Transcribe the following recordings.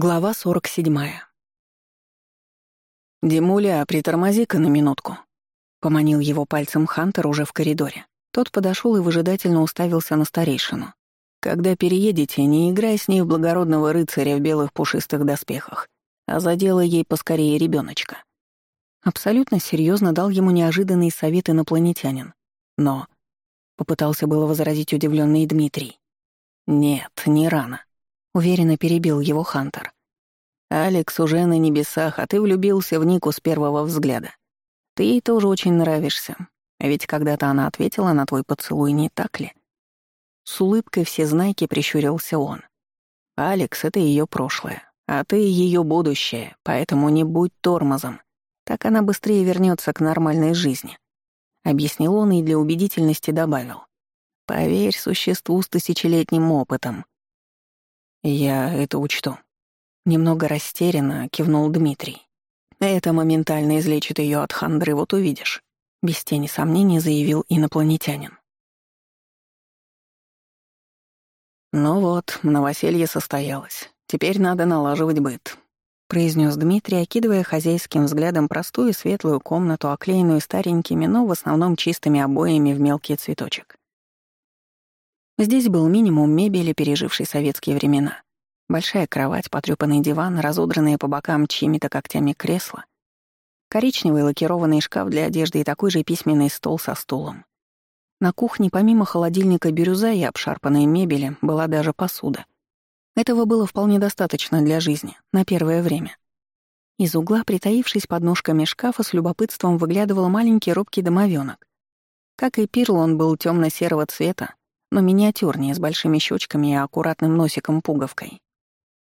Глава 47. «Димуля, притормози-ка на минутку», — поманил его пальцем Хантер уже в коридоре. Тот подошел и выжидательно уставился на старейшину. «Когда переедете, не играй с ней в благородного рыцаря в белых пушистых доспехах, а заделай ей поскорее ребеночка. Абсолютно серьезно дал ему неожиданный совет инопланетянин. Но... Попытался было возразить удивленный Дмитрий. «Нет, не рано. Уверенно перебил его Хантер. «Алекс уже на небесах, а ты влюбился в Нику с первого взгляда. Ты ей тоже очень нравишься. А ведь когда-то она ответила на твой поцелуй, не так ли?» С улыбкой все всезнайки прищурился он. «Алекс — это ее прошлое, а ты — ее будущее, поэтому не будь тормозом. Так она быстрее вернется к нормальной жизни», — объяснил он и для убедительности добавил. «Поверь существу с тысячелетним опытом, «Я это учту». Немного растерянно кивнул Дмитрий. «Это моментально излечит ее от хандры, вот увидишь», — без тени сомнений заявил инопланетянин. «Ну вот, новоселье состоялось. Теперь надо налаживать быт», — произнес Дмитрий, окидывая хозяйским взглядом простую светлую комнату, оклеенную старенькими, но в основном чистыми обоями в мелкий цветочек. Здесь был минимум мебели, пережившей советские времена. Большая кровать, потрёпанный диван, разодранные по бокам чьими-то когтями кресла, коричневый лакированный шкаф для одежды и такой же письменный стол со стулом. На кухне помимо холодильника бирюза и обшарпанной мебели была даже посуда. Этого было вполне достаточно для жизни, на первое время. Из угла, притаившись под ножками шкафа, с любопытством выглядывал маленький робкий домовенок. Как и Пирл, он был тёмно серого цвета, но миниатюрнее, с большими щечками и а аккуратным носиком-пуговкой.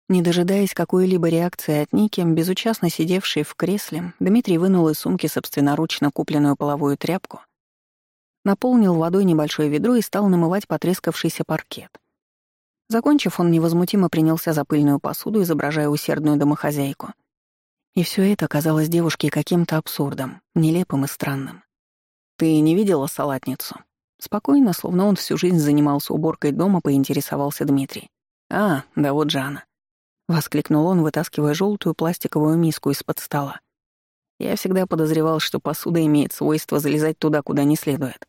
Не дожидаясь какой-либо реакции от Ники, безучастно сидевший в кресле, Дмитрий вынул из сумки собственноручно купленную половую тряпку, наполнил водой небольшое ведро и стал намывать потрескавшийся паркет. Закончив, он невозмутимо принялся за пыльную посуду, изображая усердную домохозяйку. И все это казалось девушке каким-то абсурдом, нелепым и странным. «Ты не видела салатницу?» Спокойно, словно он всю жизнь занимался уборкой дома, поинтересовался Дмитрий. «А, да вот Жанна». Воскликнул он, вытаскивая желтую пластиковую миску из-под стола. «Я всегда подозревал, что посуда имеет свойство залезать туда, куда не следует».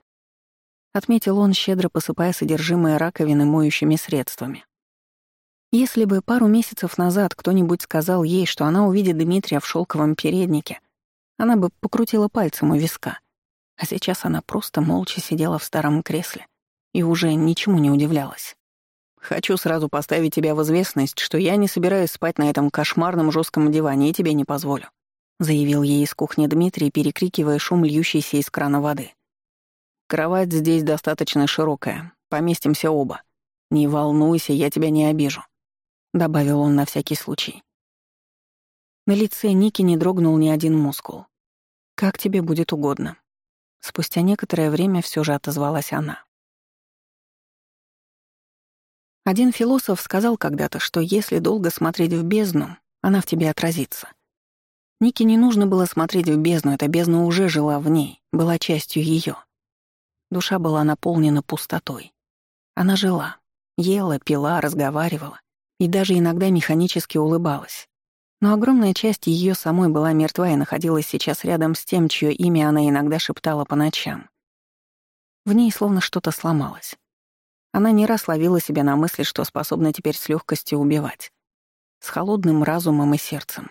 Отметил он, щедро посыпая содержимое раковины моющими средствами. Если бы пару месяцев назад кто-нибудь сказал ей, что она увидит Дмитрия в шелковом переднике, она бы покрутила пальцем у виска а сейчас она просто молча сидела в старом кресле и уже ничему не удивлялась. «Хочу сразу поставить тебя в известность, что я не собираюсь спать на этом кошмарном жестком диване и тебе не позволю», заявил ей из кухни Дмитрий, перекрикивая шум льющейся из крана воды. «Кровать здесь достаточно широкая, поместимся оба. Не волнуйся, я тебя не обижу», добавил он на всякий случай. На лице Ники не дрогнул ни один мускул. «Как тебе будет угодно», Спустя некоторое время все же отозвалась она. Один философ сказал когда-то, что если долго смотреть в бездну, она в тебе отразится. Нике не нужно было смотреть в бездну, эта бездна уже жила в ней, была частью ее. Душа была наполнена пустотой. Она жила, ела, пила, разговаривала и даже иногда механически улыбалась. Но огромная часть ее самой была мертва и находилась сейчас рядом с тем, чье имя она иногда шептала по ночам. В ней словно что-то сломалось. Она не раз ловила себя на мысли, что способна теперь с легкостью убивать. С холодным разумом и сердцем.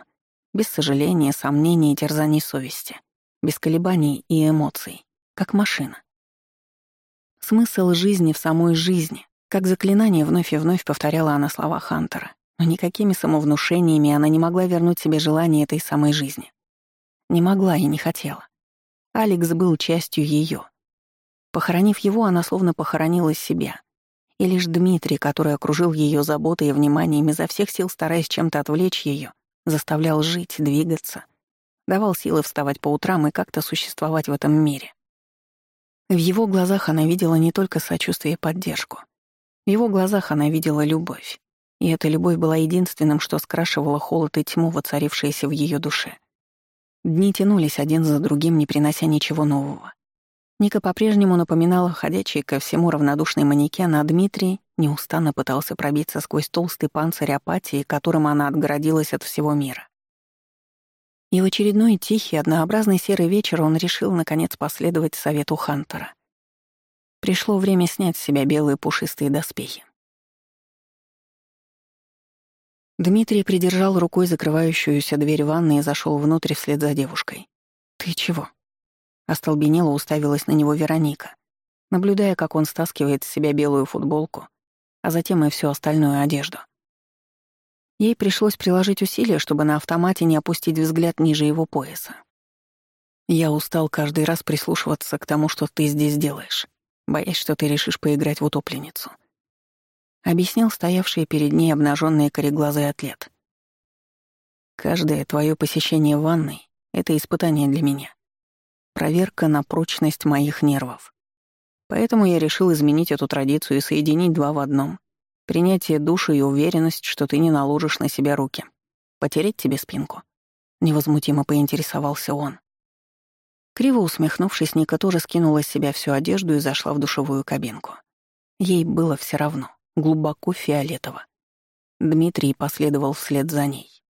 Без сожаления, сомнений и терзаний совести. Без колебаний и эмоций. Как машина. Смысл жизни в самой жизни. Как заклинание вновь и вновь повторяла она слова Хантера. Но никакими самовнушениями она не могла вернуть себе желание этой самой жизни. Не могла и не хотела. Алекс был частью ее. Похоронив его, она словно похоронила себя. И лишь Дмитрий, который окружил ее заботой и вниманием, изо всех сил стараясь чем-то отвлечь ее, заставлял жить, двигаться, давал силы вставать по утрам и как-то существовать в этом мире. В его глазах она видела не только сочувствие и поддержку. В его глазах она видела любовь и эта любовь была единственным, что скрашивало холод и тьму, воцарившиеся в ее душе. Дни тянулись один за другим, не принося ничего нового. Ника по-прежнему напоминала ходячий ко всему равнодушный манекен, а Дмитрий неустанно пытался пробиться сквозь толстый панцирь апатии, которым она отгородилась от всего мира. И в очередной тихий, однообразный серый вечер он решил, наконец, последовать совету Хантера. Пришло время снять с себя белые пушистые доспехи. Дмитрий придержал рукой закрывающуюся дверь ванны и зашел внутрь вслед за девушкой. «Ты чего?» Остолбенело уставилась на него Вероника, наблюдая, как он стаскивает с себя белую футболку, а затем и всю остальную одежду. Ей пришлось приложить усилия, чтобы на автомате не опустить взгляд ниже его пояса. «Я устал каждый раз прислушиваться к тому, что ты здесь делаешь, боясь, что ты решишь поиграть в утопленницу», Объяснил стоявший перед ней обнаженные кореглазый атлет. «Каждое твое посещение ванной — это испытание для меня. Проверка на прочность моих нервов. Поэтому я решил изменить эту традицию и соединить два в одном. Принятие души и уверенность, что ты не наложишь на себя руки. Потереть тебе спинку». Невозмутимо поинтересовался он. Криво усмехнувшись, Ника тоже скинула с себя всю одежду и зашла в душевую кабинку. Ей было все равно глубоко фиолетово. Дмитрий последовал вслед за ней.